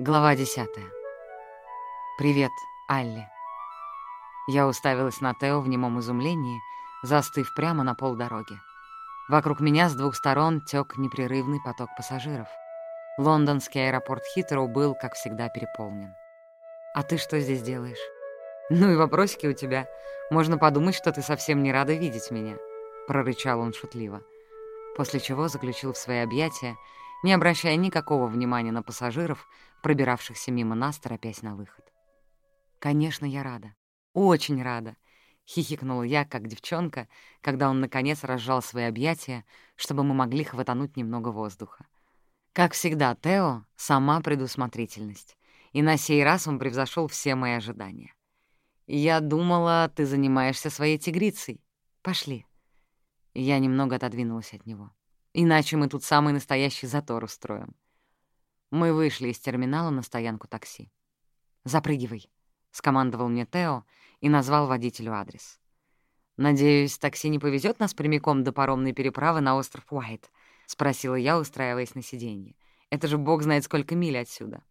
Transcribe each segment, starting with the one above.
Глава десятая. «Привет, Алли». Я уставилась на Тео в немом изумлении, застыв прямо на полдороги. Вокруг меня с двух сторон тёк непрерывный поток пассажиров. Лондонский аэропорт Хитроу был, как всегда, переполнен. «А ты что здесь делаешь?» «Ну и вопросики у тебя. Можно подумать, что ты совсем не рада видеть меня», — прорычал он шутливо. После чего заключил в свои объятия не обращая никакого внимания на пассажиров, пробиравшихся мимо нас, торопясь на выход. «Конечно, я рада. Очень рада», — хихикнула я, как девчонка, когда он, наконец, разжал свои объятия, чтобы мы могли хватануть немного воздуха. Как всегда, Тео — сама предусмотрительность, и на сей раз он превзошел все мои ожидания. «Я думала, ты занимаешься своей тигрицей. Пошли». Я немного отодвинулась от него. Иначе мы тут самый настоящий затор устроим. Мы вышли из терминала на стоянку такси. «Запрыгивай», — скомандовал мне Тео и назвал водителю адрес. «Надеюсь, такси не повезет нас прямиком до паромной переправы на остров Уайт?» — спросила я, устраиваясь на сиденье. «Это же бог знает сколько миль отсюда».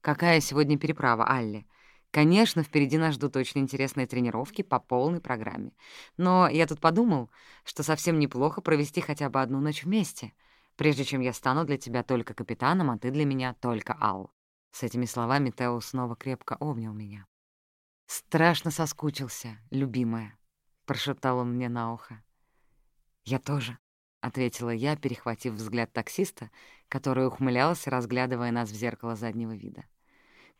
«Какая сегодня переправа, Алли?» Конечно, впереди нас ждут очень интересные тренировки по полной программе. Но я тут подумал, что совсем неплохо провести хотя бы одну ночь вместе, прежде чем я стану для тебя только капитаном, а ты для меня только Ал. С этими словами Тео снова крепко обнял меня. «Страшно соскучился, любимая», — прошептал он мне на ухо. «Я тоже», — ответила я, перехватив взгляд таксиста, который ухмылялся, разглядывая нас в зеркало заднего вида.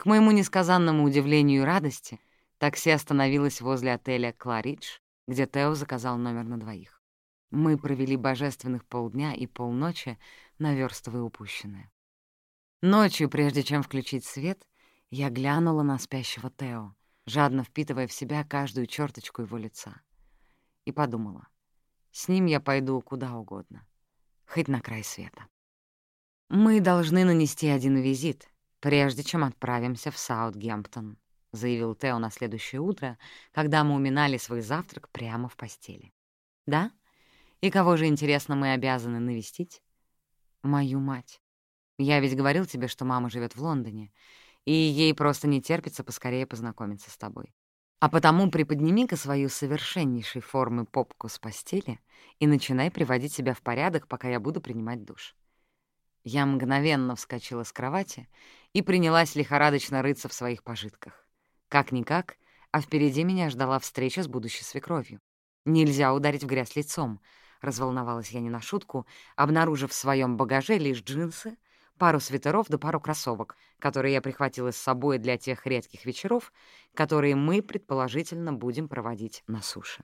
К моему несказанному удивлению и радости, такси остановилось возле отеля «Кларидж», где Тео заказал номер на двоих. Мы провели божественных полдня и полночи, наверстывая упущенное. Ночью, прежде чем включить свет, я глянула на спящего Тео, жадно впитывая в себя каждую черточку его лица. И подумала, с ним я пойду куда угодно, хоть на край света. Мы должны нанести один визит, «Прежде чем отправимся в Саутгемптон», — заявил Тео на следующее утро, когда мы уминали свой завтрак прямо в постели. «Да? И кого же, интересно, мы обязаны навестить?» «Мою мать. Я ведь говорил тебе, что мама живет в Лондоне, и ей просто не терпится поскорее познакомиться с тобой. А потому приподними-ка свою совершеннейшей формы попку с постели и начинай приводить себя в порядок, пока я буду принимать душ. Я мгновенно вскочила с кровати и принялась лихорадочно рыться в своих пожитках. Как-никак, а впереди меня ждала встреча с будущей свекровью. Нельзя ударить в грязь лицом, разволновалась я не на шутку, обнаружив в своем багаже лишь джинсы, пару свитеров да пару кроссовок, которые я прихватила с собой для тех редких вечеров, которые мы, предположительно, будем проводить на суше.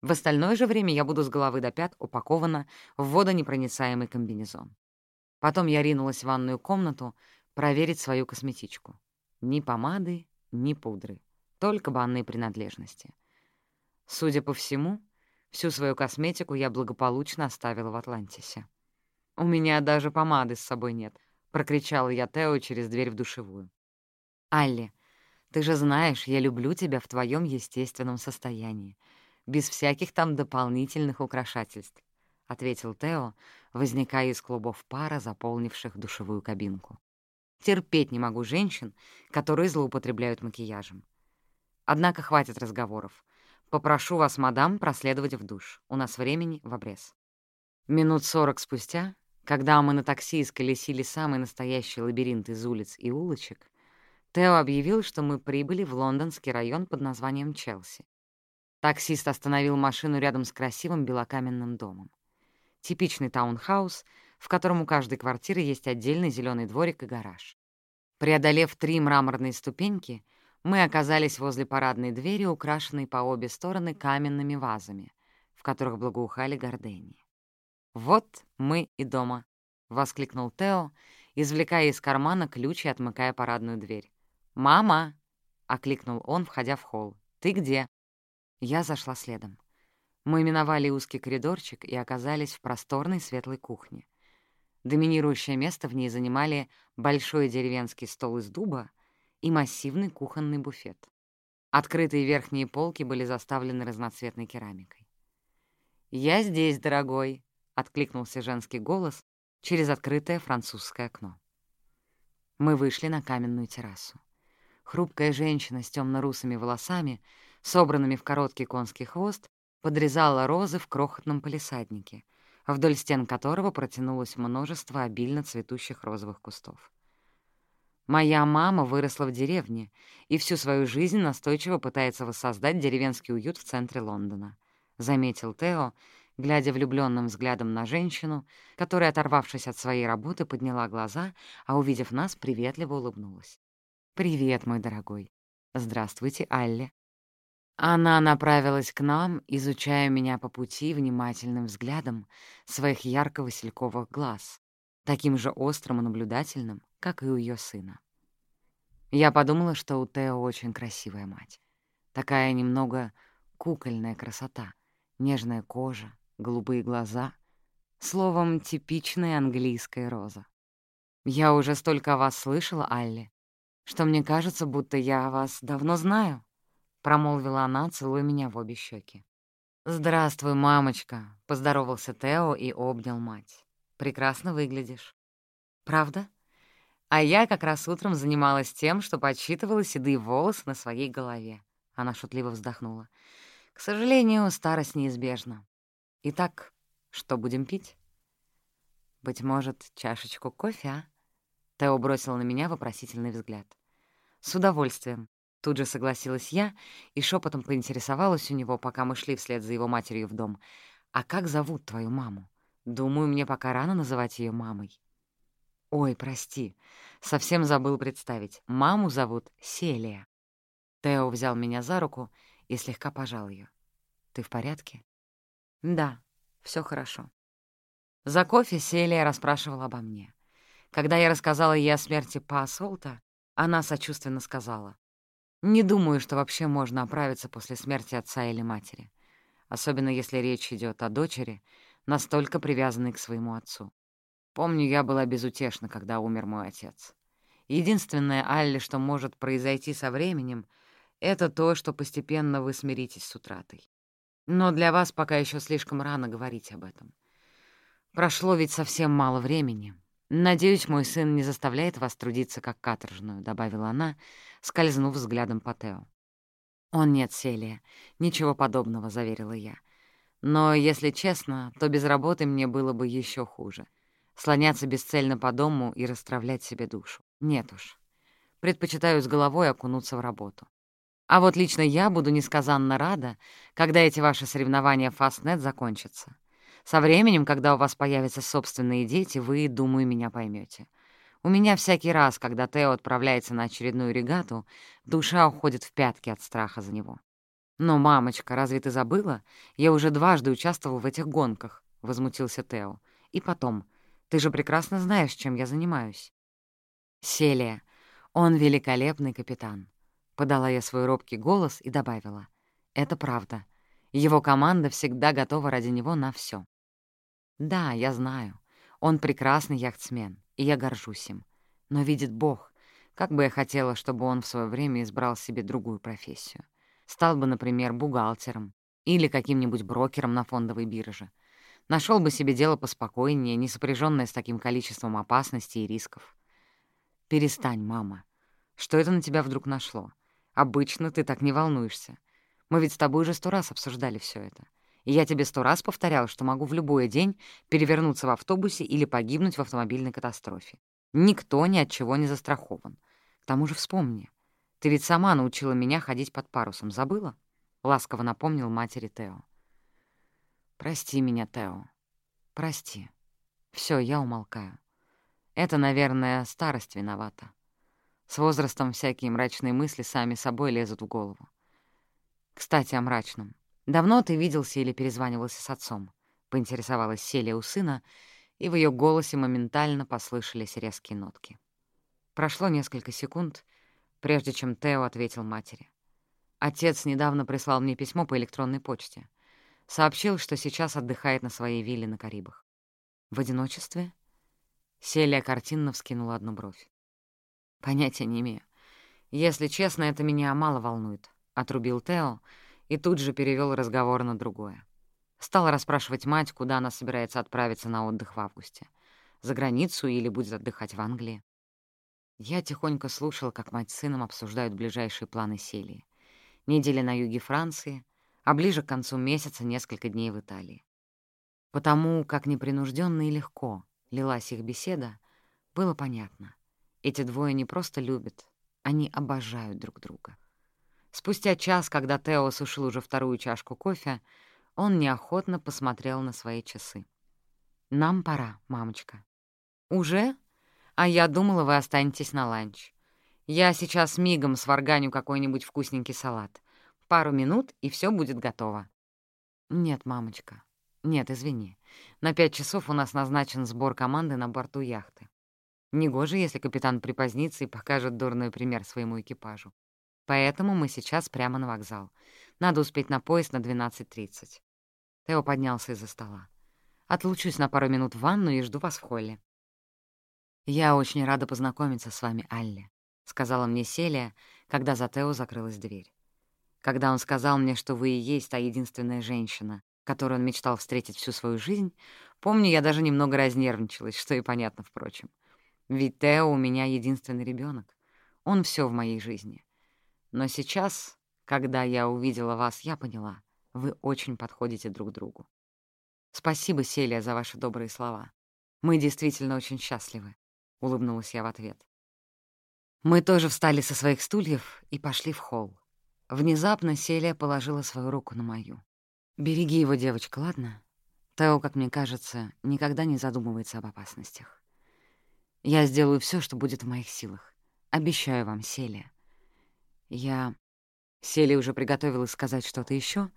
В остальное же время я буду с головы до пят упакована в водонепроницаемый комбинезон. Потом я ринулась в ванную комнату проверить свою косметичку. Ни помады, ни пудры, только банные принадлежности. Судя по всему, всю свою косметику я благополучно оставила в Атлантисе. «У меня даже помады с собой нет», — прокричала я Тео через дверь в душевую. «Алли, ты же знаешь, я люблю тебя в твоем естественном состоянии, без всяких там дополнительных украшательств. — ответил Тео, возникая из клубов пара, заполнивших душевую кабинку. «Терпеть не могу женщин, которые злоупотребляют макияжем. Однако хватит разговоров. Попрошу вас, мадам, проследовать в душ. У нас времени в обрез». Минут сорок спустя, когда мы на такси исколесили самый настоящий лабиринт из улиц и улочек, Тео объявил, что мы прибыли в лондонский район под названием Челси. Таксист остановил машину рядом с красивым белокаменным домом. Типичный таунхаус, в котором у каждой квартиры есть отдельный зеленый дворик и гараж. Преодолев три мраморные ступеньки, мы оказались возле парадной двери, украшенной по обе стороны каменными вазами, в которых благоухали гордении. «Вот мы и дома», — воскликнул Тео, извлекая из кармана ключ и отмыкая парадную дверь. «Мама!» — окликнул он, входя в холл. «Ты где?» Я зашла следом. Мы миновали узкий коридорчик и оказались в просторной светлой кухне. Доминирующее место в ней занимали большой деревенский стол из дуба и массивный кухонный буфет. Открытые верхние полки были заставлены разноцветной керамикой. «Я здесь, дорогой», — откликнулся женский голос через открытое французское окно. Мы вышли на каменную террасу. Хрупкая женщина с темно-русыми волосами, собранными в короткий конский хвост, подрезала розы в крохотном палисаднике, вдоль стен которого протянулось множество обильно цветущих розовых кустов. Моя мама выросла в деревне и всю свою жизнь настойчиво пытается воссоздать деревенский уют в центре Лондона, — заметил Тео, глядя влюбленным взглядом на женщину, которая, оторвавшись от своей работы, подняла глаза, а, увидев нас, приветливо улыбнулась. «Привет, мой дорогой. Здравствуйте, Алле». Она направилась к нам, изучая меня по пути внимательным взглядом своих ярко-васильковых глаз, таким же острым и наблюдательным, как и у ее сына. Я подумала, что у Тео очень красивая мать. Такая немного кукольная красота, нежная кожа, голубые глаза. Словом, типичная английская роза. «Я уже столько о вас слышала, Алли, что мне кажется, будто я вас давно знаю», — промолвила она, целуя меня в обе щеки. «Здравствуй, мамочка», — поздоровался Тео и обнял мать. «Прекрасно выглядишь». «Правда?» А я как раз утром занималась тем, что подсчитывала седые волосы на своей голове. Она шутливо вздохнула. «К сожалению, старость неизбежна. Итак, что будем пить? Быть может, чашечку кофе, а? Тео бросил на меня вопросительный взгляд. С удовольствием. Тут же согласилась я и шепотом поинтересовалась у него, пока мы шли вслед за его матерью в дом. «А как зовут твою маму? Думаю, мне пока рано называть ее мамой». «Ой, прости, совсем забыл представить. Маму зовут Селия». Тео взял меня за руку и слегка пожал ее. «Ты в порядке?» Да, все хорошо. За кофе Селия расспрашивала обо мне. Когда я рассказала ей о смерти Пасолта, она сочувственно сказала, «Не думаю, что вообще можно оправиться после смерти отца или матери, особенно если речь идет о дочери, настолько привязанной к своему отцу. Помню, я была безутешна, когда умер мой отец. Единственное, Алли, что может произойти со временем, это то, что постепенно вы смиритесь с утратой. Но для вас пока еще слишком рано говорить об этом. Прошло ведь совсем мало времени. Надеюсь, мой сын не заставляет вас трудиться как каторжную», — добавила она, скользнув взглядом по Тео. «Он нет, Селия. Ничего подобного», — заверила я. «Но, если честно, то без работы мне было бы еще хуже. Слоняться бесцельно по дому и расстравлять себе душу. Нет уж. Предпочитаю с головой окунуться в работу. А вот лично я буду несказанно рада, когда эти ваши соревнования Fastnet закончатся. Со временем, когда у вас появятся собственные дети, вы, думаю, меня поймете. У меня всякий раз, когда Тео отправляется на очередную регату, душа уходит в пятки от страха за него. «Но, мамочка, разве ты забыла? Я уже дважды участвовал в этих гонках», — возмутился Тео. «И потом, ты же прекрасно знаешь, чем я занимаюсь». «Селия, он великолепный капитан. Подала я свой робкий голос и добавила. «Это правда. Его команда всегда готова ради него на все. Да, я знаю. Он прекрасный яхтсмен, и я горжусь им. Но видит Бог, как бы я хотела, чтобы он в свое время избрал себе другую профессию. Стал бы, например, бухгалтером или каким-нибудь брокером на фондовой бирже. Нашел бы себе дело поспокойнее, не сопряженное с таким количеством опасностей и рисков. Перестань, мама. Что это на тебя вдруг нашло? Обычно ты так не волнуешься. Мы ведь с тобой уже сто раз обсуждали все это. Я тебе сто раз повторял, что могу в любой день перевернуться в автобусе или погибнуть в автомобильной катастрофе. Никто ни от чего не застрахован. К тому же вспомни. Ты ведь сама научила меня ходить под парусом. Забыла? Ласково напомнил матери Тео. Прости меня, Тео. Прости. Все, я умолкаю. Это, наверное, старость виновата. С возрастом всякие мрачные мысли сами собой лезут в голову. Кстати, о мрачном. Давно ты виделся или перезванивался с отцом? Поинтересовалась Селия у сына, и в ее голосе моментально послышались резкие нотки. Прошло несколько секунд, прежде чем Тео ответил матери. Отец недавно прислал мне письмо по электронной почте. Сообщил, что сейчас отдыхает на своей вилле на Карибах. В одиночестве? Селия картинно вскинула одну бровь. Понятия не имею. Если честно, это меня мало волнует, — отрубил Тео тут же перевел разговор на другое. Стал расспрашивать мать, куда она собирается отправиться на отдых в августе. За границу или будет отдыхать в Англии. Я тихонько слушал, как мать с сыном обсуждают ближайшие планы Селии. Недели на юге Франции, а ближе к концу месяца несколько дней в Италии. Потому как непринужденно и легко лилась их беседа, было понятно. Эти двое не просто любят, они обожают друг друга. Спустя час, когда Тео сушил уже вторую чашку кофе, он неохотно посмотрел на свои часы. «Нам пора, мамочка». «Уже? А я думала, вы останетесь на ланч. Я сейчас мигом сварганю какой-нибудь вкусненький салат. Пару минут, и все будет готово». «Нет, мамочка. Нет, извини. На пять часов у нас назначен сбор команды на борту яхты. Негоже, если капитан припозднится и покажет дурной пример своему экипажу. Поэтому мы сейчас прямо на вокзал. Надо успеть на поезд на 12.30. Тео поднялся из-за стола. Отлучусь на пару минут в ванну и жду вас в холле. «Я очень рада познакомиться с вами, Алли», — сказала мне Селия, когда за Тео закрылась дверь. Когда он сказал мне, что вы и есть та единственная женщина, которую он мечтал встретить всю свою жизнь, помню, я даже немного разнервничалась, что и понятно, впрочем. Ведь Тео у меня единственный ребенок. Он все в моей жизни. Но сейчас, когда я увидела вас, я поняла, вы очень подходите друг другу. Спасибо, Селия, за ваши добрые слова. Мы действительно очень счастливы, — улыбнулась я в ответ. Мы тоже встали со своих стульев и пошли в холл. Внезапно Селия положила свою руку на мою. «Береги его, девочка, ладно?» Тео, как мне кажется, никогда не задумывается об опасностях. Я сделаю все, что будет в моих силах. Обещаю вам, Селия. Я... Селия уже приготовилась сказать что-то еще,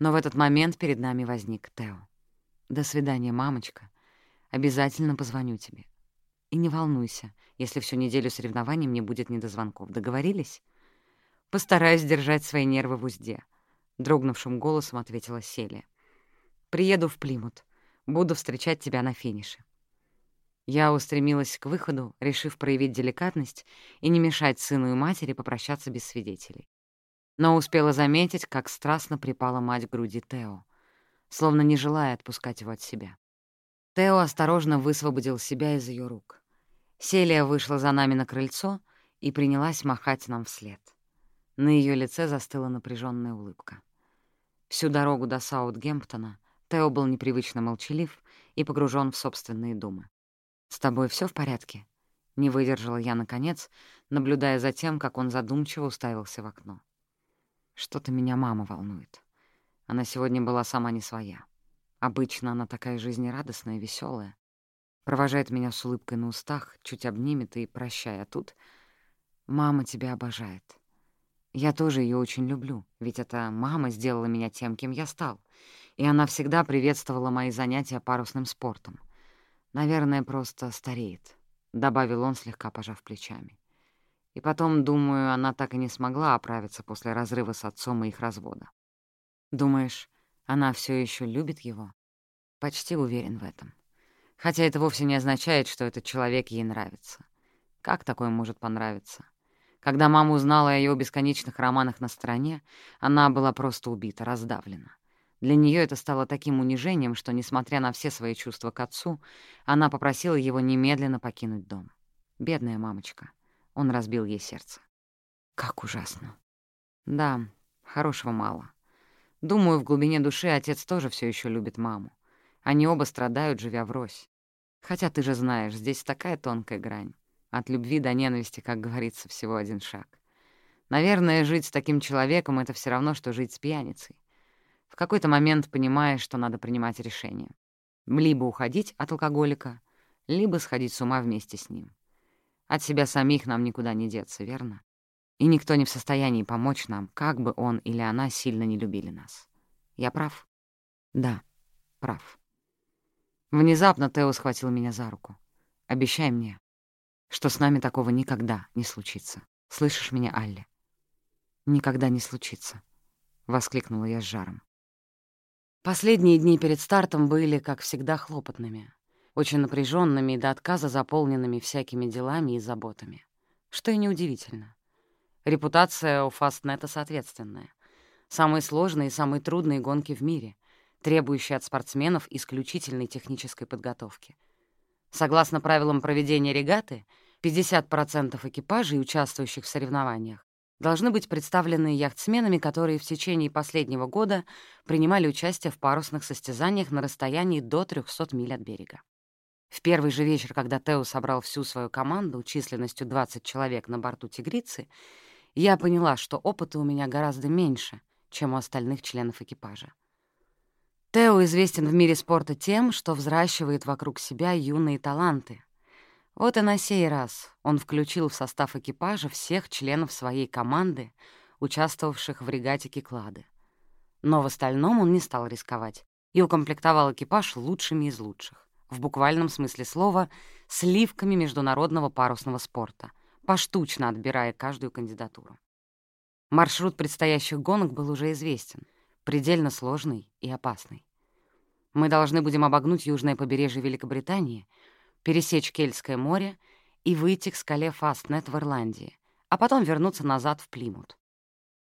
но в этот момент перед нами возник Тео. «До свидания, мамочка. Обязательно позвоню тебе. И не волнуйся, если всю неделю соревнований мне будет не до звонков. Договорились?» «Постараюсь держать свои нервы в узде», — дрогнувшим голосом ответила Селия. «Приеду в Плимут. Буду встречать тебя на финише». Я устремилась к выходу, решив проявить деликатность и не мешать сыну и матери попрощаться без свидетелей. Но успела заметить, как страстно припала мать к груди Тео, словно не желая отпускать его от себя. Тео осторожно высвободил себя из ее рук. Селия вышла за нами на крыльцо и принялась махать нам вслед. На ее лице застыла напряженная улыбка. Всю дорогу до Саутгемптона Тео был непривычно молчалив и погружен в собственные думы. «С тобой все в порядке?» — не выдержала я, наконец, наблюдая за тем, как он задумчиво уставился в окно. «Что-то меня мама волнует. Она сегодня была сама не своя. Обычно она такая жизнерадостная веселая. Провожает меня с улыбкой на устах, чуть обнимет и прощая. тут мама тебя обожает. Я тоже ее очень люблю, ведь эта мама сделала меня тем, кем я стал, и она всегда приветствовала мои занятия парусным спортом. Наверное, просто стареет», — добавил он, слегка пожав плечами. И потом, думаю, она так и не смогла оправиться после разрыва с отцом и их развода. Думаешь, она все еще любит его? Почти уверен в этом. Хотя это вовсе не означает, что этот человек ей нравится. Как такое может понравиться? Когда мама узнала о ее бесконечных романах на стороне, она была просто убита, раздавлена. Для нее это стало таким унижением, что, несмотря на все свои чувства к отцу, она попросила его немедленно покинуть дом. Бедная мамочка. Он разбил ей сердце. Как ужасно. Да, хорошего мало. Думаю, в глубине души отец тоже все еще любит маму. Они оба страдают, живя врозь. Хотя ты же знаешь, здесь такая тонкая грань. От любви до ненависти, как говорится, всего один шаг. Наверное, жить с таким человеком — это все равно, что жить с пьяницей. В какой-то момент понимаешь, что надо принимать решение. Либо уходить от алкоголика, либо сходить с ума вместе с ним. От себя самих нам никуда не деться, верно? И никто не в состоянии помочь нам, как бы он или она сильно не любили нас. Я прав? Да, прав. Внезапно Тео схватил меня за руку. «Обещай мне, что с нами такого никогда не случится. Слышишь меня, Алли?» «Никогда не случится», — воскликнула я с жаром. Последние дни перед стартом были, как всегда, хлопотными, очень напряженными и до отказа заполненными всякими делами и заботами. Что и неудивительно. Репутация у Фастнета соответственная. Самые сложные и самые трудные гонки в мире, требующие от спортсменов исключительной технической подготовки. Согласно правилам проведения регаты, 50% экипажей, участвующих в соревнованиях, должны быть представлены яхтсменами, которые в течение последнего года принимали участие в парусных состязаниях на расстоянии до 300 миль от берега. В первый же вечер, когда Тео собрал всю свою команду численностью 20 человек на борту «Тигрицы», я поняла, что опыта у меня гораздо меньше, чем у остальных членов экипажа. Тео известен в мире спорта тем, что взращивает вокруг себя юные таланты, вот и на сей раз он включил в состав экипажа всех членов своей команды, участвовавших в регате Киклады. Но в остальном он не стал рисковать и укомплектовал экипаж лучшими из лучших, в буквальном смысле слова, сливками международного парусного спорта, поштучно отбирая каждую кандидатуру. Маршрут предстоящих гонок был уже известен, предельно сложный и опасный. Мы должны будем обогнуть южное побережье Великобритании — пересечь Кельтское море и выйти к скале Фастнет в Ирландии, а потом вернуться назад в Плимут.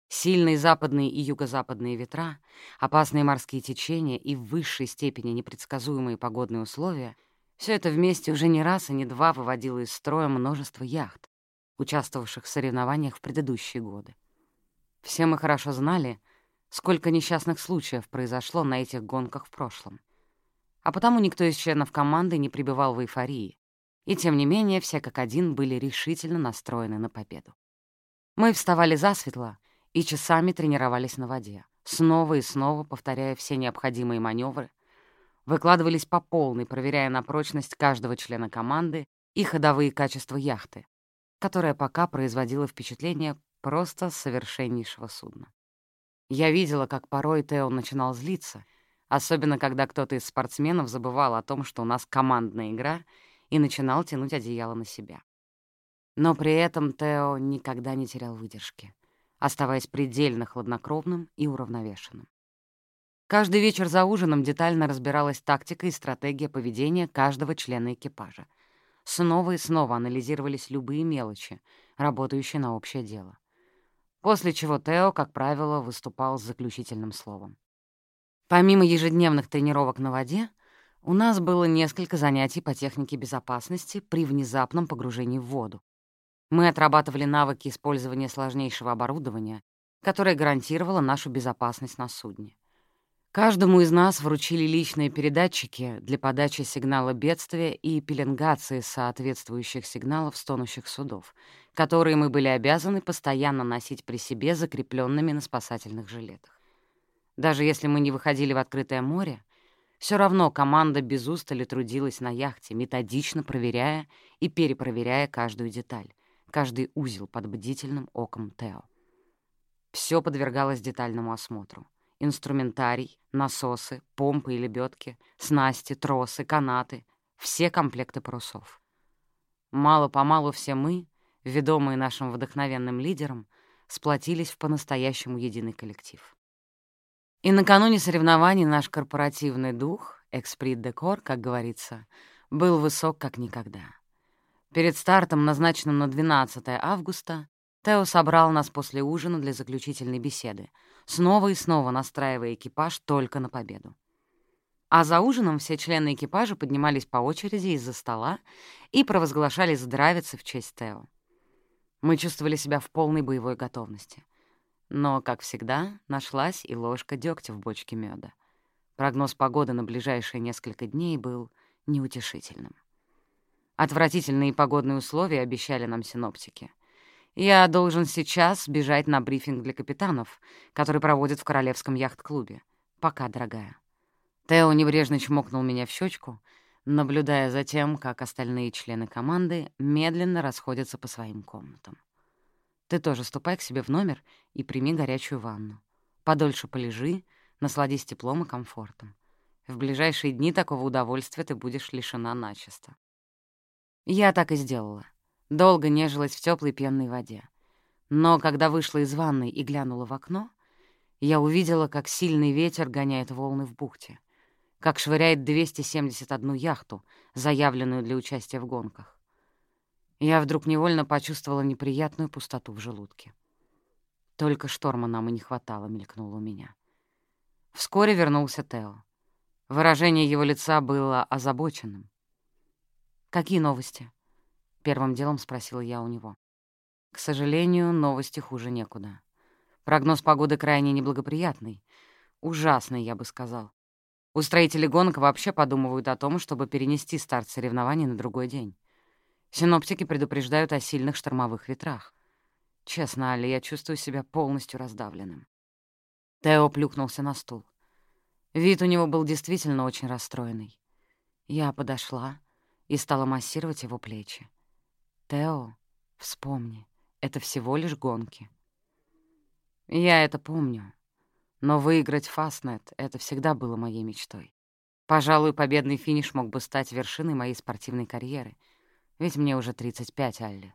Сильные западные и юго-западные ветра, опасные морские течения и в высшей степени непредсказуемые погодные условия — все это вместе уже не раз и не два выводило из строя множество яхт, участвовавших в соревнованиях в предыдущие годы. Все мы хорошо знали, сколько несчастных случаев произошло на этих гонках в прошлом — а потому никто из членов команды не пребывал в эйфории. И тем не менее, все как один были решительно настроены на победу. Мы вставали засветло и часами тренировались на воде, снова и снова повторяя все необходимые маневры, выкладывались по полной, проверяя на прочность каждого члена команды и ходовые качества яхты, которая пока производила впечатление просто совершеннейшего судна. Я видела, как порой Тео начинал злиться — особенно когда кто-то из спортсменов забывал о том, что у нас командная игра, и начинал тянуть одеяло на себя. Но при этом Тео никогда не терял выдержки, оставаясь предельно хладнокровным и уравновешенным. Каждый вечер за ужином детально разбиралась тактика и стратегия поведения каждого члена экипажа. Снова и снова анализировались любые мелочи, работающие на общее дело. После чего Тео, как правило, выступал с заключительным словом. Помимо ежедневных тренировок на воде, у нас было несколько занятий по технике безопасности при внезапном погружении в воду. Мы отрабатывали навыки использования сложнейшего оборудования, которое гарантировало нашу безопасность на судне. Каждому из нас вручили личные передатчики для подачи сигнала бедствия и пеленгации соответствующих сигналов стонущих судов, которые мы были обязаны постоянно носить при себе закрепленными на спасательных жилетах. Даже если мы не выходили в открытое море, все равно команда без устали трудилась на яхте, методично проверяя и перепроверяя каждую деталь, каждый узел под бдительным оком Тео. Все подвергалось детальному осмотру. Инструментарий, насосы, помпы и лебедки, снасти, тросы, канаты — все комплекты парусов. Мало-помалу все мы, ведомые нашим вдохновенным лидером, сплотились в по-настоящему единый коллектив. И накануне соревнований наш корпоративный дух, эксприт декор, как говорится, был высок как никогда. Перед стартом, назначенным на 12 августа, Тео собрал нас после ужина для заключительной беседы, снова и снова настраивая экипаж только на победу. А за ужином все члены экипажа поднимались по очереди из-за стола и провозглашали здравицы в честь Тео. Мы чувствовали себя в полной боевой готовности. Но, как всегда, нашлась и ложка дегтя в бочке меда. Прогноз погоды на ближайшие несколько дней был неутешительным. Отвратительные погодные условия обещали нам синоптики. Я должен сейчас бежать на брифинг для капитанов, который проводят в Королевском яхт-клубе. Пока, дорогая. Тео небрежно чмокнул меня в щечку, наблюдая за тем, как остальные члены команды медленно расходятся по своим комнатам. Ты тоже ступай к себе в номер и прими горячую ванну. Подольше полежи, насладись теплом и комфортом. В ближайшие дни такого удовольствия ты будешь лишена начисто. Я так и сделала. Долго нежилась в теплой пенной воде. Но когда вышла из ванной и глянула в окно, я увидела, как сильный ветер гоняет волны в бухте, как швыряет 271 яхту, заявленную для участия в гонках. Я вдруг невольно почувствовала неприятную пустоту в желудке. Только шторма нам и не хватало, мелькнуло у меня. Вскоре вернулся Тео. Выражение его лица было озабоченным. «Какие новости?» — первым делом спросила я у него. К сожалению, новости хуже некуда. Прогноз погоды крайне неблагоприятный. Ужасный, я бы сказал. Устроители гонок вообще подумывают о том, чтобы перенести старт соревнований на другой день. Синоптики предупреждают о сильных штормовых ветрах. Честно, Али, я чувствую себя полностью раздавленным. Тео плюхнулся на стул. Вид у него был действительно очень расстроенный. Я подошла и стала массировать его плечи. «Тео, вспомни, это всего лишь гонки». «Я это помню. Но выиграть Фастнет — это всегда было моей мечтой. Пожалуй, победный финиш мог бы стать вершиной моей спортивной карьеры. Ведь мне уже 35, Алли.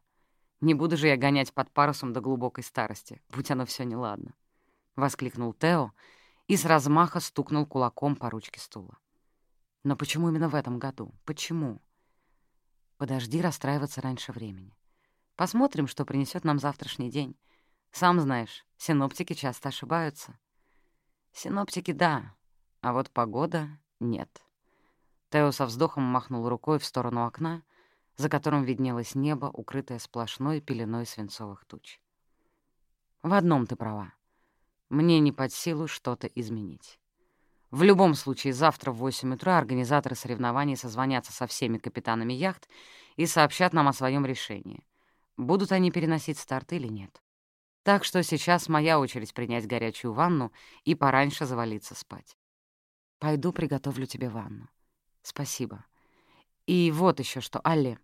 Не буду же я гонять под парусом до глубокой старости, будь оно все неладно. Воскликнул Тео и с размаха стукнул кулаком по ручке стула. Но почему именно в этом году? Почему? Подожди расстраиваться раньше времени. Посмотрим, что принесет нам завтрашний день. Сам знаешь, синоптики часто ошибаются. Синоптики — да, а вот погода — нет. Тео со вздохом махнул рукой в сторону окна, за которым виднелось небо, укрытое сплошной пеленой свинцовых туч. В одном ты права. Мне не под силу что-то изменить. В любом случае, завтра в 8 утра организаторы соревнований созвонятся со всеми капитанами яхт и сообщат нам о своем решении. Будут они переносить старт или нет. Так что сейчас моя очередь принять горячую ванну и пораньше завалиться спать. Пойду приготовлю тебе ванну. Спасибо. И вот еще что, Алле.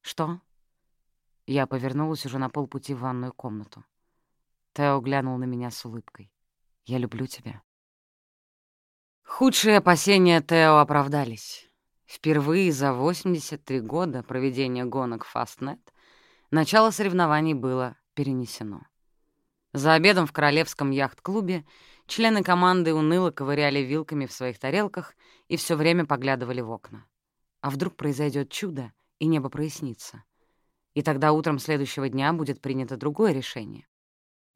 Что? Я повернулась уже на полпути в ванную комнату. Тео глянул на меня с улыбкой. «Я люблю тебя». Худшие опасения Тео оправдались. Впервые за 83 года проведения гонок Fastnet начало соревнований было перенесено. За обедом в Королевском яхт-клубе члены команды уныло ковыряли вилками в своих тарелках и все время поглядывали в окна. А вдруг произойдет чудо, и небо прояснится? И тогда утром следующего дня будет принято другое решение.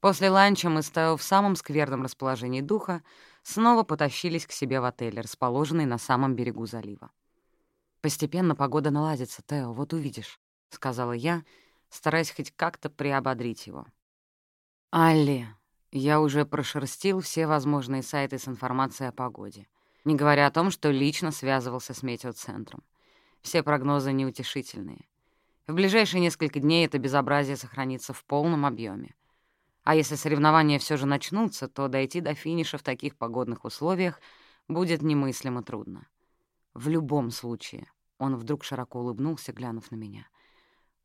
После ланча мы с Тео в самом скверном расположении духа снова потащились к себе в отель, расположенный на самом берегу залива. «Постепенно погода наладится, Тео, вот увидишь», — сказала я, стараясь хоть как-то приободрить его. «Алли, я уже прошерстил все возможные сайты с информацией о погоде, не говоря о том, что лично связывался с метеоцентром. Все прогнозы неутешительные. В ближайшие несколько дней это безобразие сохранится в полном объеме. А если соревнования все же начнутся, то дойти до финиша в таких погодных условиях будет немыслимо трудно. В любом случае, он вдруг широко улыбнулся, глянув на меня.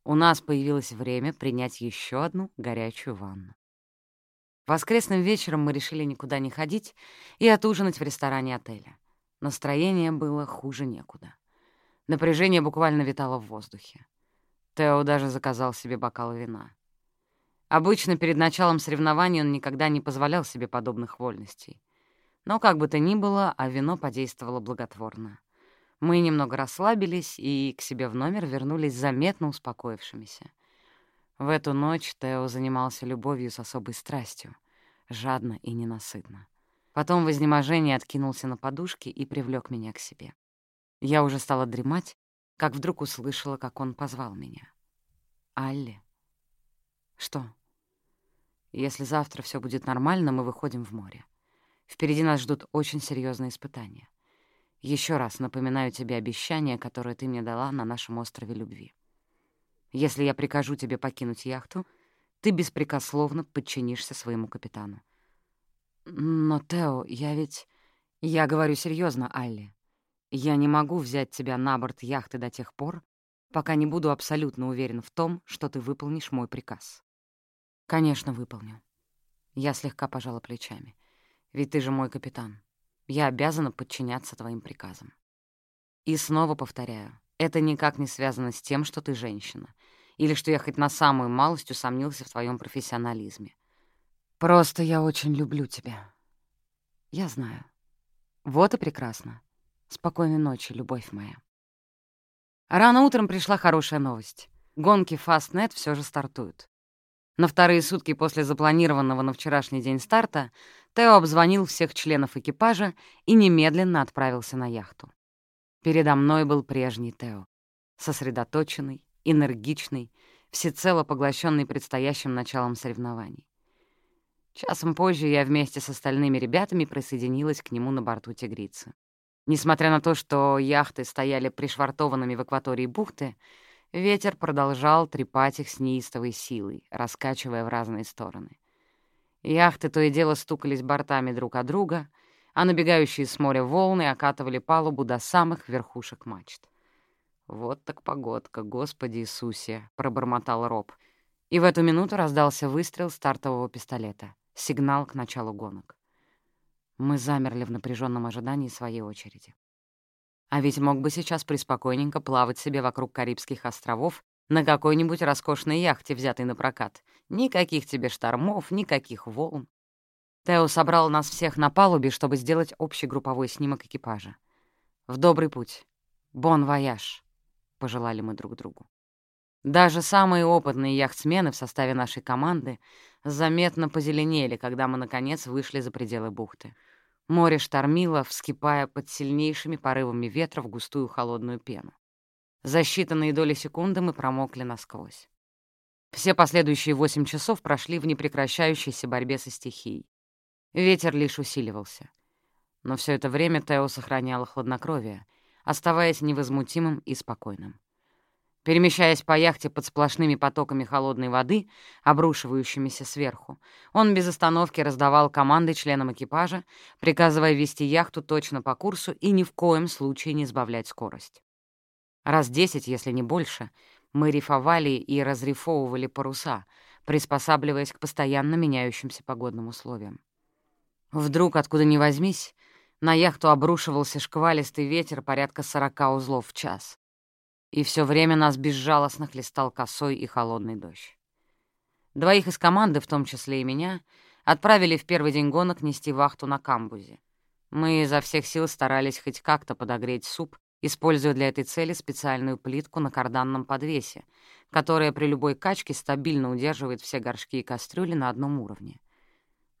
У нас появилось время принять еще одну горячую ванну. Воскресным вечером мы решили никуда не ходить и отужинать в ресторане отеля. Настроение было хуже некуда. Напряжение буквально витало в воздухе. Тео даже заказал себе бокал вина. Обычно перед началом соревнований он никогда не позволял себе подобных вольностей. Но как бы то ни было, а вино подействовало благотворно. Мы немного расслабились и к себе в номер вернулись заметно успокоившимися. В эту ночь Тео занимался любовью с особой страстью, жадно и ненасытно. Потом в изнеможении откинулся на подушке и привлёк меня к себе. Я уже стала дремать, как вдруг услышала, как он позвал меня. «Алли». «Что?» Если завтра все будет нормально, мы выходим в море. Впереди нас ждут очень серьезные испытания. Еще раз напоминаю тебе обещание, которое ты мне дала на нашем острове любви. Если я прикажу тебе покинуть яхту, ты беспрекословно подчинишься своему капитану. Но, Тео, я ведь... Я говорю серьезно, Алли. Я не могу взять тебя на борт яхты до тех пор, пока не буду абсолютно уверен в том, что ты выполнишь мой приказ. «Конечно, выполню». Я слегка пожала плечами. «Ведь ты же мой капитан. Я обязана подчиняться твоим приказам». И снова повторяю, это никак не связано с тем, что ты женщина, или что я хоть на самую малость усомнился в твоем профессионализме. Просто я очень люблю тебя. Я знаю. Вот и прекрасно. Спокойной ночи, любовь моя. Рано утром пришла хорошая новость. Гонки Fastnet все же стартуют. На вторые сутки после запланированного на вчерашний день старта Тео обзвонил всех членов экипажа и немедленно отправился на яхту. Передо мной был прежний Тео, сосредоточенный энергичный, всецело поглощенный предстоящим началом соревнований. Часом позже я вместе с остальными ребятами присоединилась к нему на борту «Тигрицы». Несмотря на то, что яхты стояли пришвартованными в акватории бухты, ветер продолжал трепать их с неистовой силой, раскачивая в разные стороны. Яхты то и дело стукались бортами друг о друга, а набегающие с моря волны окатывали палубу до самых верхушек мачт. «Вот так погодка, Господи Иисусе!» — пробормотал Роб. И в эту минуту раздался выстрел стартового пистолета. Сигнал к началу гонок. Мы замерли в напряженном ожидании своей очереди. А ведь мог бы сейчас преспокойненько плавать себе вокруг Карибских островов на какой-нибудь роскошной яхте, взятой на прокат. Никаких тебе штормов, никаких волн. Тео собрал нас всех на палубе, чтобы сделать общий групповой снимок экипажа. «В добрый путь. Бон вояж», — пожелали мы друг другу. Даже самые опытные яхтсмены в составе нашей команды заметно позеленели, когда мы, наконец, вышли за пределы бухты. Море штормило, вскипая под сильнейшими порывами ветра в густую холодную пену. За считанные доли секунды мы промокли насквозь. Все последующие восемь часов прошли в непрекращающейся борьбе со стихией. Ветер лишь усиливался. Но все это время Тео сохраняла хладнокровие, оставаясь невозмутимым и спокойным. Перемещаясь по яхте под сплошными потоками холодной воды, обрушивающимися сверху, он без остановки раздавал команды членам экипажа, приказывая вести яхту точно по курсу и ни в коем случае не сбавлять скорость. Раз десять, если не больше, мы рифовали и разрифовывали паруса, приспосабливаясь к постоянно меняющимся погодным условиям. Вдруг, откуда ни возьмись, на яхту обрушивался шквалистый ветер порядка сорока узлов в час и все время нас безжалостно хлестал косой и холодный дождь. Двоих из команды, в том числе и меня, отправили в первый день гонок нести вахту на камбузе. Мы изо всех сил старались хоть как-то подогреть суп, используя для этой цели специальную плитку на карданном подвесе, которая при любой качке стабильно удерживает все горшки и кастрюли на одном уровне.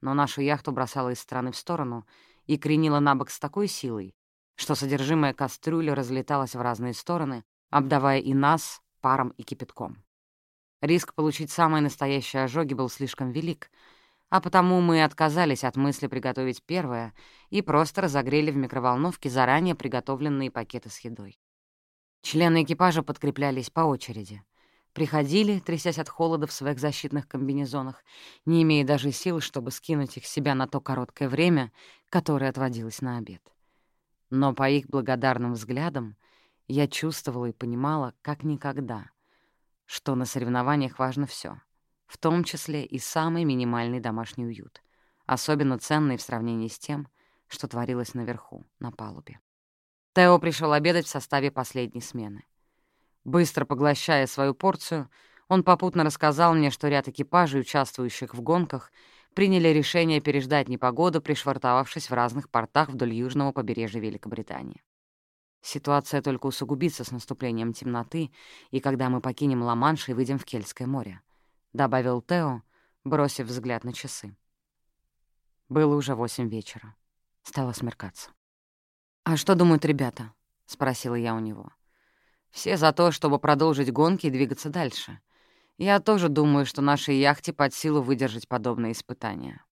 Но нашу яхту бросала из стороны в сторону и кренила на бок с такой силой, что содержимое кастрюли разлеталось в разные стороны, обдавая и нас паром и кипятком. Риск получить самые настоящие ожоги был слишком велик, а потому мы отказались от мысли приготовить первое и просто разогрели в микроволновке заранее приготовленные пакеты с едой. Члены экипажа подкреплялись по очереди. Приходили, трясясь от холода в своих защитных комбинезонах, не имея даже сил, чтобы скинуть их с себя на то короткое время, которое отводилось на обед. Но по их благодарным взглядам я чувствовала и понимала, как никогда, что на соревнованиях важно все, в том числе и самый минимальный домашний уют, особенно ценный в сравнении с тем, что творилось наверху, на палубе. Тео пришел обедать в составе последней смены. Быстро поглощая свою порцию, он попутно рассказал мне, что ряд экипажей, участвующих в гонках, приняли решение переждать непогоду, пришвартовавшись в разных портах вдоль южного побережья Великобритании. Ситуация только усугубится с наступлением темноты и когда мы покинем Ла-Манш и выйдем в Кельтское море», — добавил Тео, бросив взгляд на часы. Было уже восемь вечера. Стало смеркаться. «А что думают ребята?» — спросила я у него. «Все за то, чтобы продолжить гонки и двигаться дальше. Я тоже думаю, что нашей яхте под силу выдержать подобные испытания».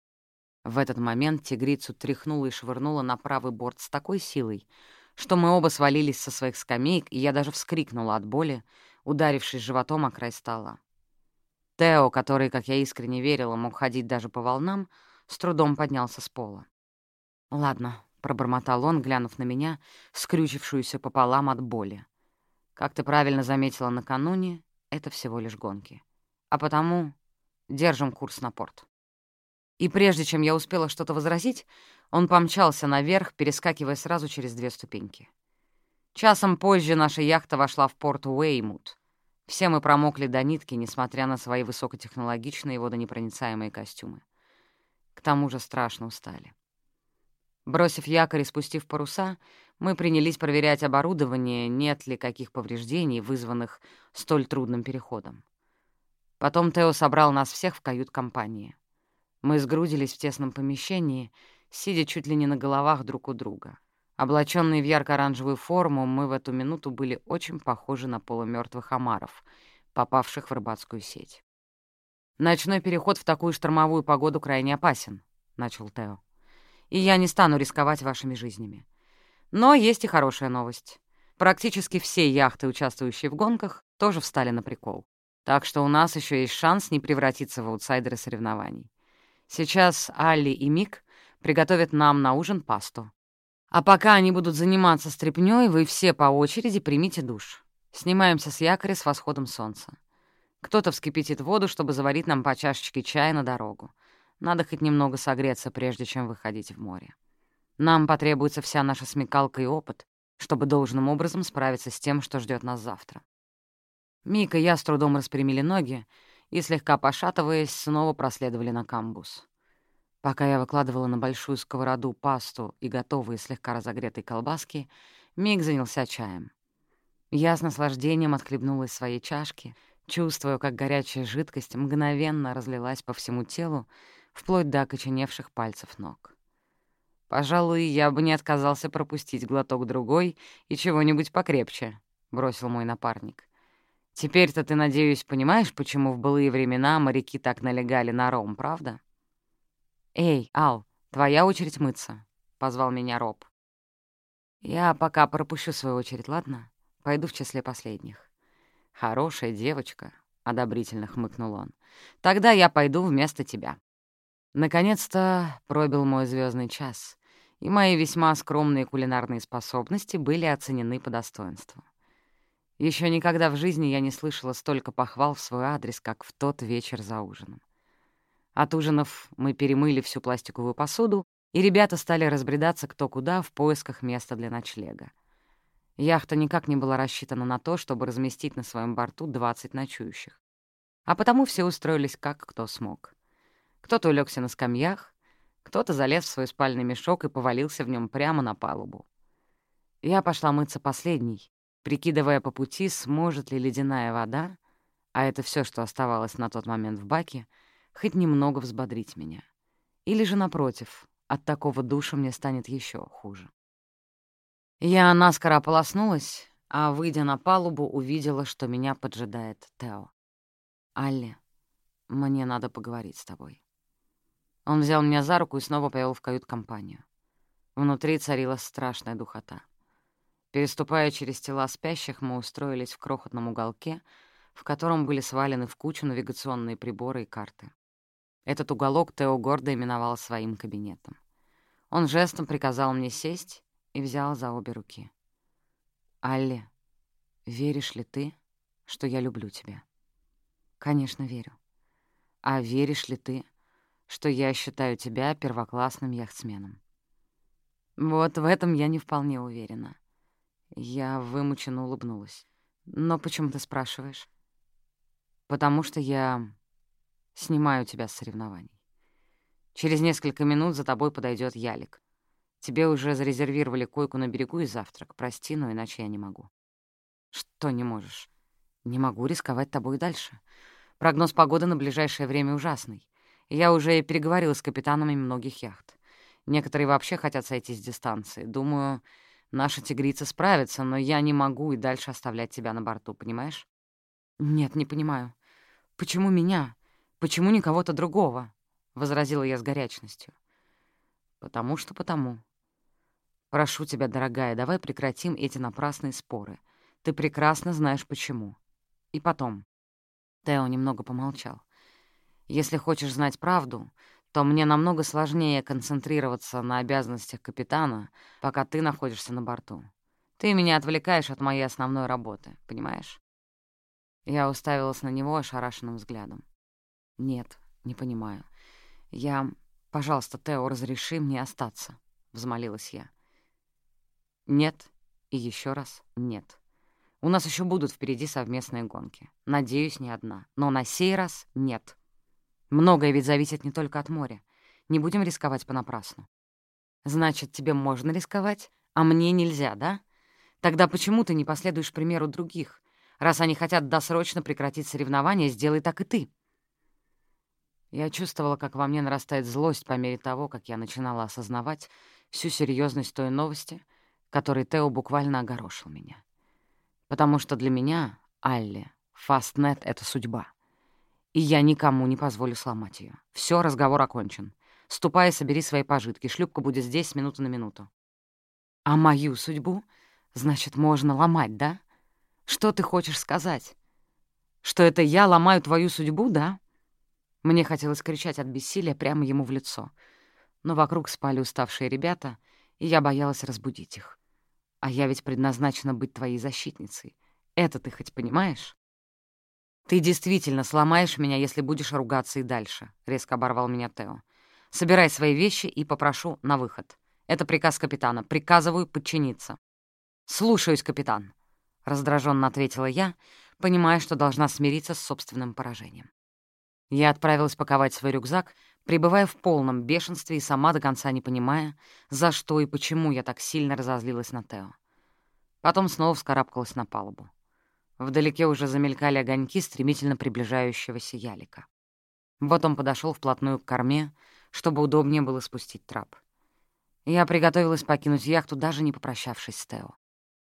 В этот момент тигрицу тряхнула и швырнула на правый борт с такой силой, что мы оба свалились со своих скамеек, и я даже вскрикнула от боли, ударившись животом о край стола. Тео, который, как я искренне верила, мог ходить даже по волнам, с трудом поднялся с пола. «Ладно», — пробормотал он, глянув на меня, скрючившуюся пополам от боли. «Как ты правильно заметила накануне, это всего лишь гонки. А потому держим курс на порт». И прежде чем я успела что-то возразить, он помчался наверх, перескакивая сразу через две ступеньки. Часом позже наша яхта вошла в порт Уэймут. Все мы промокли до нитки, несмотря на свои высокотехнологичные водонепроницаемые костюмы. К тому же страшно устали. Бросив якорь и спустив паруса, мы принялись проверять оборудование, нет ли каких повреждений, вызванных столь трудным переходом. Потом Тео собрал нас всех в кают-компании. Мы сгрудились в тесном помещении — сидя чуть ли не на головах друг у друга. Облаченные в ярко-оранжевую форму, мы в эту минуту были очень похожи на полумертвых омаров, попавших в рыбацкую сеть. «Ночной переход в такую штормовую погоду крайне опасен», — начал Тео. «И я не стану рисковать вашими жизнями. Но есть и хорошая новость. Практически все яхты, участвующие в гонках, тоже встали на прикол. Так что у нас еще есть шанс не превратиться в аутсайдеры соревнований. Сейчас Алли и Мик приготовят нам на ужин пасту. А пока они будут заниматься стряпнёй, вы все по очереди примите душ. Снимаемся с якоря с восходом солнца. Кто-то вскипятит воду, чтобы заварить нам по чашечке чая на дорогу. Надо хоть немного согреться, прежде чем выходить в море. Нам потребуется вся наша смекалка и опыт, чтобы должным образом справиться с тем, что ждет нас завтра. Мика и я с трудом распрямили ноги и, слегка пошатываясь, снова проследовали на камбус. Пока я выкладывала на большую сковороду пасту и готовые слегка разогретые колбаски, Миг занялся чаем. Я с наслаждением отхлебнула своей чашки, чувствуя, как горячая жидкость мгновенно разлилась по всему телу, вплоть до окоченевших пальцев ног. «Пожалуй, я бы не отказался пропустить глоток другой и чего-нибудь покрепче», — бросил мой напарник. «Теперь-то ты, надеюсь, понимаешь, почему в былые времена моряки так налегали на ром, правда?» «Эй, Ал, твоя очередь мыться», — позвал меня Роб. «Я пока пропущу свою очередь, ладно? Пойду в числе последних». «Хорошая девочка», — одобрительно хмыкнул он. «Тогда я пойду вместо тебя». Наконец-то пробил мой звездный час, и мои весьма скромные кулинарные способности были оценены по достоинству. Еще никогда в жизни я не слышала столько похвал в свой адрес, как в тот вечер за ужином. От ужинов мы перемыли всю пластиковую посуду, и ребята стали разбредаться кто куда в поисках места для ночлега. Яхта никак не была рассчитана на то, чтобы разместить на своем борту 20 ночующих. А потому все устроились как кто смог. Кто-то улегся на скамьях, кто-то залез в свой спальный мешок и повалился в нем прямо на палубу. Я пошла мыться последней, прикидывая по пути, сможет ли ледяная вода, а это все, что оставалось на тот момент в баке, — хоть немного взбодрить меня. Или же, напротив, от такого душа мне станет еще хуже. Я наскоро ополоснулась, а, выйдя на палубу, увидела, что меня поджидает Тео. «Алли, мне надо поговорить с тобой». Он взял меня за руку и снова повел в кают-компанию. Внутри царила страшная духота. Переступая через тела спящих, мы устроились в крохотном уголке, в котором были свалены в кучу навигационные приборы и карты. Этот уголок Тео гордо именовал своим кабинетом. Он жестом приказал мне сесть и взял за обе руки. «Алли, веришь ли ты, что я люблю тебя?» «Конечно, верю. А веришь ли ты, что я считаю тебя первоклассным яхтсменом?» «Вот в этом я не вполне уверена». Я вымученно улыбнулась. «Но почему ты спрашиваешь?» «Потому что я Снимаю тебя с соревнований. Через несколько минут за тобой подойдет Ялик. Тебе уже зарезервировали койку на берегу и завтрак. Прости, но иначе я не могу. Что не можешь? Не могу рисковать тобой дальше. Прогноз погоды на ближайшее время ужасный. Я уже переговорила с капитанами многих яхт. Некоторые вообще хотят сойти с дистанции. Думаю, наша тигрица справится, но я не могу и дальше оставлять тебя на борту, понимаешь? Нет, не понимаю. Почему меня? «Почему не кого-то другого?» — возразила я с горячностью. «Потому что потому. Прошу тебя, дорогая, давай прекратим эти напрасные споры. Ты прекрасно знаешь, почему. И потом...» Тео немного помолчал. «Если хочешь знать правду, то мне намного сложнее концентрироваться на обязанностях капитана, пока ты находишься на борту. Ты меня отвлекаешь от моей основной работы, понимаешь?» Я уставилась на него ошарашенным взглядом. «Нет, не понимаю. Я... Пожалуйста, Тео, разреши мне остаться», — взмолилась я. «Нет. И еще раз нет. У нас еще будут впереди совместные гонки. Надеюсь, не одна. Но на сей раз нет. Многое ведь зависит не только от моря. Не будем рисковать понапрасну». «Значит, тебе можно рисковать, а мне нельзя, да? Тогда почему ты не последуешь примеру других? Раз они хотят досрочно прекратить соревнования, сделай так и ты». Я чувствовала, как во мне нарастает злость по мере того, как я начинала осознавать всю серьезность той новости, которой Тео буквально огорошил меня. Потому что для меня, Алли, Фастнет — это судьба. И я никому не позволю сломать ее. Все, разговор окончен. Ступай собери свои пожитки. Шлюпка будет здесь с минуты на минуту. А мою судьбу, значит, можно ломать, да? Что ты хочешь сказать? Что это я ломаю твою судьбу, да? Мне хотелось кричать от бессилия прямо ему в лицо. Но вокруг спали уставшие ребята, и я боялась разбудить их. А я ведь предназначена быть твоей защитницей. Это ты хоть понимаешь? «Ты действительно сломаешь меня, если будешь ругаться и дальше», — резко оборвал меня Тео. «Собирай свои вещи и попрошу на выход. Это приказ капитана. Приказываю подчиниться». «Слушаюсь, капитан», — раздраженно ответила я, понимая, что должна смириться с собственным поражением. Я отправилась паковать свой рюкзак, пребывая в полном бешенстве и сама до конца не понимая, за что и почему я так сильно разозлилась на Тео. Потом снова вскарабкалась на палубу. Вдалеке уже замелькали огоньки стремительно приближающегося ялика. Вот он подошел вплотную к корме, чтобы удобнее было спустить трап. Я приготовилась покинуть яхту, даже не попрощавшись с Тео.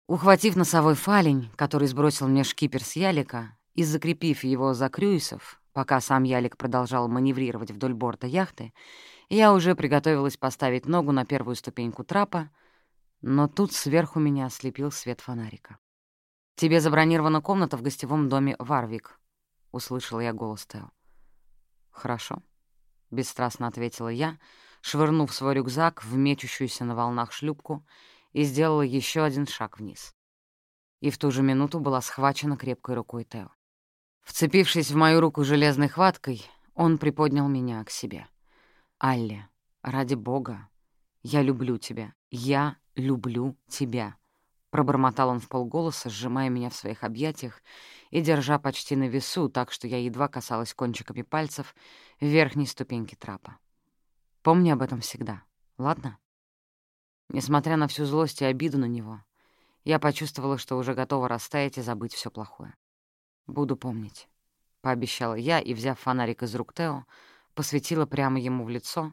Ухватив носовой фалень, который сбросил мне шкипер с ялика, и закрепив его за крюйсов, пока сам ялик продолжал маневрировать вдоль борта яхты, я уже приготовилась поставить ногу на первую ступеньку трапа, но тут сверху меня ослепил свет фонарика. «Тебе забронирована комната в гостевом доме Варвик», — услышала я голос Тео. «Хорошо», — бесстрастно ответила я, швырнув свой рюкзак в мечущуюся на волнах шлюпку и сделала еще один шаг вниз. И в ту же минуту была схвачена крепкой рукой Тео. Вцепившись в мою руку железной хваткой, он приподнял меня к себе. «Алли, ради бога, я люблю тебя, я люблю тебя», Пробормотал он в полголоса, сжимая меня в своих объятиях и держа почти на весу, так что я едва касалась кончиками пальцев верхней ступеньки трапа. Помни об этом всегда, ладно? Несмотря на всю злость и обиду на него, я почувствовала, что уже готова растаять и забыть все плохое. «Буду помнить», — пообещала я и, взяв фонарик из рук Тео, посветила прямо ему в лицо,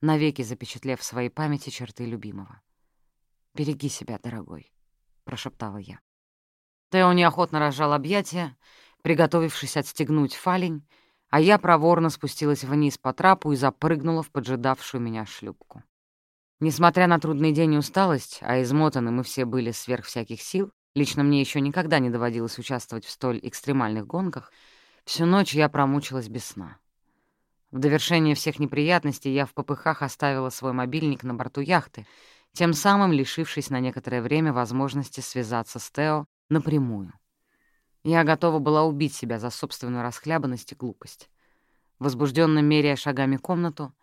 навеки запечатлев в своей памяти черты любимого. «Береги себя, дорогой». — прошептала я. Тео неохотно разжал объятия, приготовившись отстегнуть фалень, а я проворно спустилась вниз по трапу и запрыгнула в поджидавшую меня шлюпку. Несмотря на трудный день и усталость, а измотаны мы все были сверх всяких сил, лично мне еще никогда не доводилось участвовать в столь экстремальных гонках, всю ночь я промучилась без сна. В довершение всех неприятностей я в попыхах оставила свой мобильник на борту яхты — тем самым лишившись на некоторое время возможности связаться с Тео напрямую. Я готова была убить себя за собственную расхлябанность и глупость. Возбужденно меряя шагами комнату,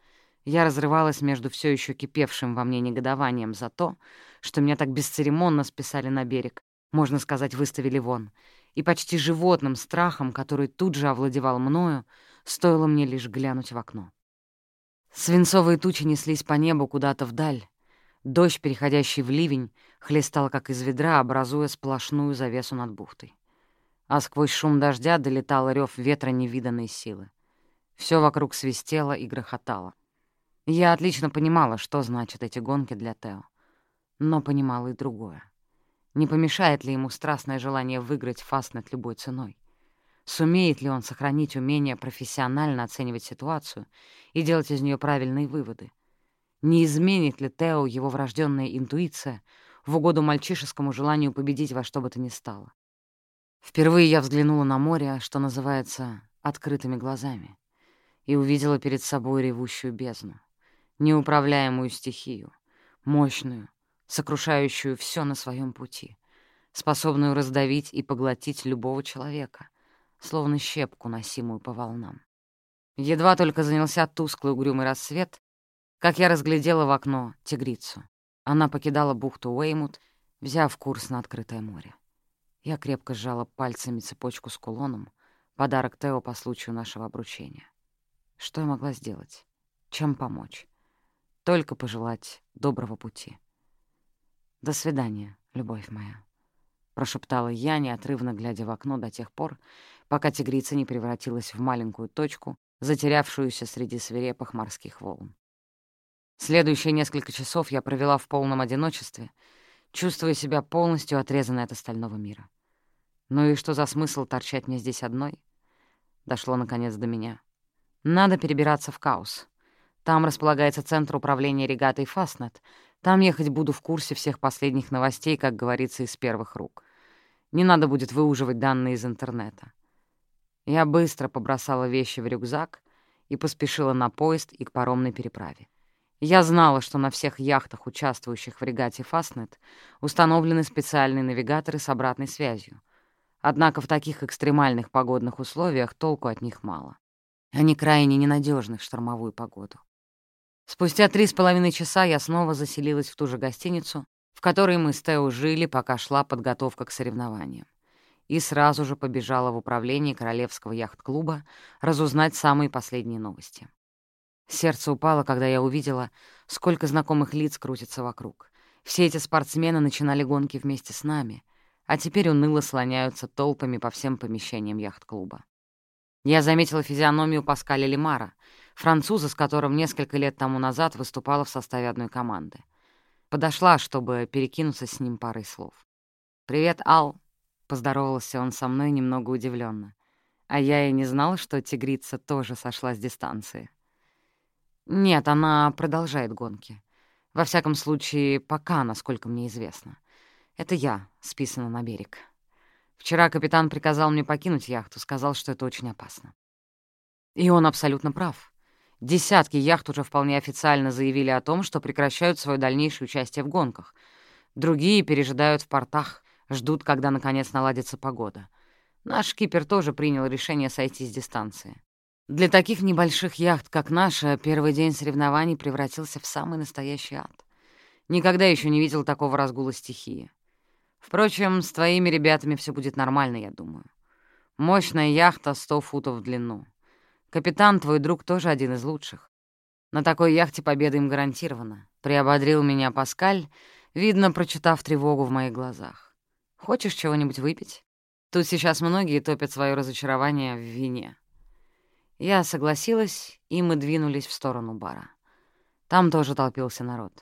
я разрывалась между все еще кипевшим во мне негодованием за то, что меня так бесцеремонно списали на берег, можно сказать, выставили вон, и почти животным страхом, который тут же овладевал мною, стоило мне лишь глянуть в окно. Свинцовые тучи неслись по небу куда-то вдаль, Дождь, переходящий в ливень, хлестал как из ведра, образуя сплошную завесу над бухтой. А сквозь шум дождя долетал рев ветра невиданной силы. Все вокруг свистело и грохотало. Я отлично понимала, что значат эти гонки для Тео. Но понимала и другое. Не помешает ли ему страстное желание выиграть Фастнет любой ценой? Сумеет ли он сохранить умение профессионально оценивать ситуацию и делать из нее правильные выводы? Не изменит ли Тео его врожденная интуиция в угоду мальчишескому желанию победить во что бы то ни стало? Впервые я взглянула на море, что называется, открытыми глазами, и увидела перед собой ревущую бездну, неуправляемую стихию, мощную, сокрушающую все на своем пути, способную раздавить и поглотить любого человека, словно щепку, носимую по волнам. Едва только занялся тусклый угрюмый рассвет, как я разглядела в окно тигрицу. Она покидала бухту Уэймут, взяв курс на открытое море. Я крепко сжала пальцами цепочку с кулоном, подарок Тео по случаю нашего обручения. Что я могла сделать? Чем помочь? Только пожелать доброго пути. «До свидания, любовь моя», — прошептала я, неотрывно глядя в окно до тех пор, пока тигрица не превратилась в маленькую точку, затерявшуюся среди свирепых морских волн. Следующие несколько часов я провела в полном одиночестве, чувствуя себя полностью отрезанной от остального мира. Ну и что за смысл торчать мне здесь одной? Дошло, наконец, до меня. Надо перебираться в Каус. Там располагается центр управления регатой Фастнет. Там ехать буду в курсе всех последних новостей, как говорится, из первых рук. Не надо будет выуживать данные из интернета. Я быстро побросала вещи в рюкзак и поспешила на поезд и к паромной переправе. Я знала, что на всех яхтах, участвующих в регате Фастнет, установлены специальные навигаторы с обратной связью. Однако в таких экстремальных погодных условиях толку от них мало. Они крайне ненадежны в штормовую погоду. Спустя три с половиной часа я снова заселилась в ту же гостиницу, в которой мы с Тео жили, пока шла подготовка к соревнованиям. И сразу же побежала в управление Королевского яхт-клуба разузнать самые последние новости. Сердце упало, когда я увидела, сколько знакомых лиц крутится вокруг. Все эти спортсмены начинали гонки вместе с нами, а теперь уныло слоняются толпами по всем помещениям яхт-клуба. Я заметила физиономию Паскаля Лемара, француза, с которым несколько лет тому назад выступала в составе одной команды. Подошла, чтобы перекинуться с ним парой слов. «Привет, Ал», — поздоровался он со мной немного удивленно. А я и не знала, что тигрица тоже сошла с дистанции. Нет, она продолжает гонки. Во всяком случае, пока, насколько мне известно. Это я списана на берег. Вчера капитан приказал мне покинуть яхту, сказал, что это очень опасно. И он абсолютно прав. Десятки яхт уже вполне официально заявили о том, что прекращают свое дальнейшее участие в гонках. Другие пережидают в портах, ждут, когда наконец наладится погода. Наш кипер тоже принял решение сойти с дистанции. Для таких небольших яхт, как наша, первый день соревнований превратился в самый настоящий ад. Никогда еще не видел такого разгула стихии. Впрочем, с твоими ребятами все будет нормально, я думаю. Мощная яхта, сто футов в длину. Капитан, твой друг, тоже один из лучших. На такой яхте победа им гарантирована. Приободрил меня Паскаль, видно, прочитав тревогу в моих глазах. Хочешь чего-нибудь выпить? Тут сейчас многие топят свое разочарование в вине. Я согласилась, и мы двинулись в сторону бара. Там тоже толпился народ.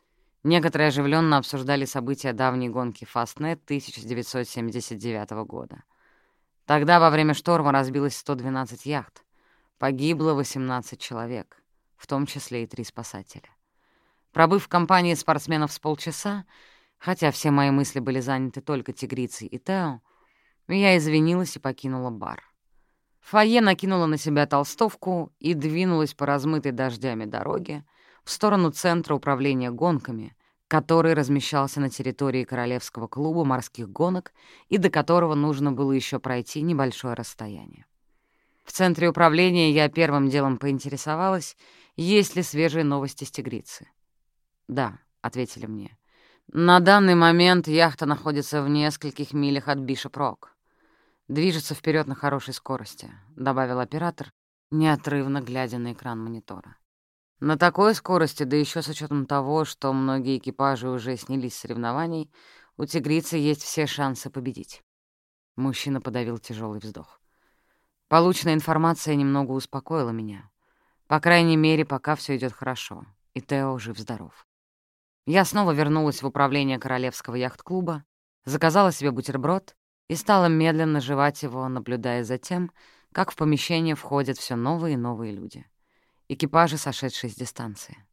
Некоторые оживленно обсуждали события давней гонки Fastnet 1979 года. Тогда во время шторма разбилось 112 яхт. Погибло 18 человек, в том числе и три спасателя. Пробыв в компании спортсменов с полчаса, хотя все мои мысли были заняты только тигрицей и Тео, я извинилась и покинула бар. Фойе накинула на себя толстовку и двинулась по размытой дождями дороге в сторону центра управления гонками, который размещался на территории Королевского клуба морских гонок и до которого нужно было еще пройти небольшое расстояние. В центре управления я первым делом поинтересовалась, есть ли свежие новости с тигрицы. «Да», — ответили мне. «На данный момент яхта находится в нескольких милях от Бишоп-Рок. Движется вперед на хорошей скорости», — добавил оператор, неотрывно глядя на экран монитора. «На такой скорости, да еще с учетом того, что многие экипажи уже снялись с соревнований, у тигрицы есть все шансы победить». Мужчина подавил тяжелый вздох. Полученная информация немного успокоила меня. По крайней мере, пока все идет хорошо, и Тео жив-здоров. Я снова вернулась в управление Королевского яхт-клуба, заказала себе бутерброд и стала медленно жевать его, наблюдая за тем, как в помещение входят все новые и новые люди. Экипажи, сошедшие с дистанции.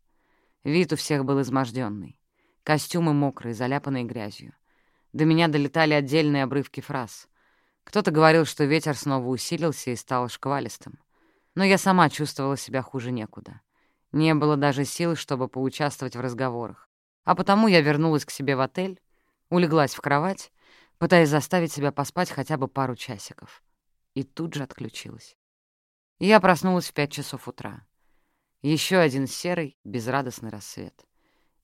Вид у всех был изможденный, костюмы мокрые, заляпанные грязью. До меня долетали отдельные обрывки фраз — кто-то говорил, что ветер снова усилился и стал шквалистым. Но я сама чувствовала себя хуже некуда. Не было даже сил, чтобы поучаствовать в разговорах. А потому я вернулась к себе в отель, улеглась в кровать, пытаясь заставить себя поспать хотя бы пару часиков. И тут же отключилась. Я проснулась в пять часов утра. Еще один серый, безрадостный рассвет.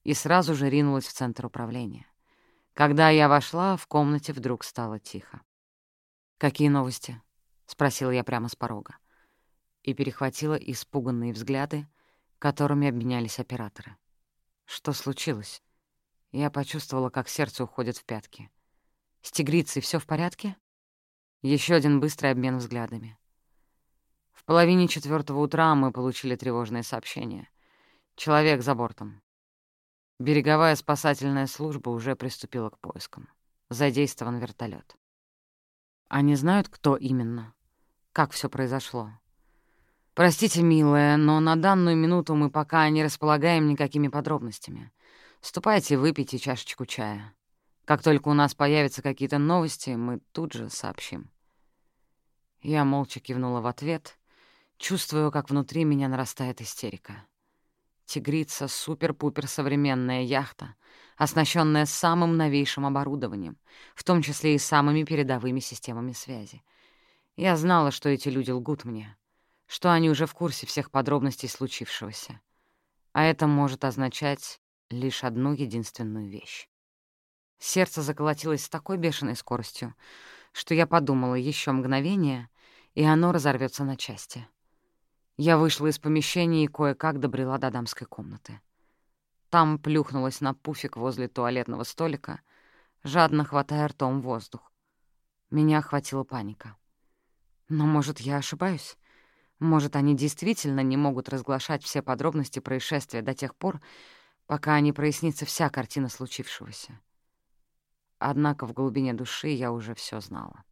И сразу же ринулась в центр управления. Когда я вошла, в комнате вдруг стало тихо. «Какие новости?» — спросила я прямо с порога. И перехватила испуганные взгляды, которыми обменялись операторы. Что случилось? Я почувствовала, как сердце уходит в пятки. «С тигрицей все в порядке?» Еще один быстрый обмен взглядами. В половине четвертого утра мы получили тревожное сообщение. Человек за бортом. Береговая спасательная служба уже приступила к поискам. Задействован вертолет. Они знают, кто именно? Как все произошло? Простите, милая, но на данную минуту мы пока не располагаем никакими подробностями. Ступайте, выпейте чашечку чая. Как только у нас появятся какие-то новости, мы тут же сообщим. Я молча кивнула в ответ, чувствую, как внутри меня нарастает истерика. Тигрица — супер-пупер современная яхта, оснащенная самым новейшим оборудованием, в том числе и самыми передовыми системами связи. Я знала, что эти люди лгут мне, что они уже в курсе всех подробностей случившегося. А это может означать лишь одну единственную вещь. Сердце заколотилось с такой бешеной скоростью, что я подумала еще мгновение, и оно разорвется на части. Я вышла из помещения и кое-как добрела до дамской комнаты. Там плюхнулась на пуфик возле туалетного столика, жадно хватая ртом воздух. Меня охватила паника. Но, может, я ошибаюсь? Может, они действительно не могут разглашать все подробности происшествия до тех пор, пока не прояснится вся картина случившегося. Однако в глубине души я уже все знала.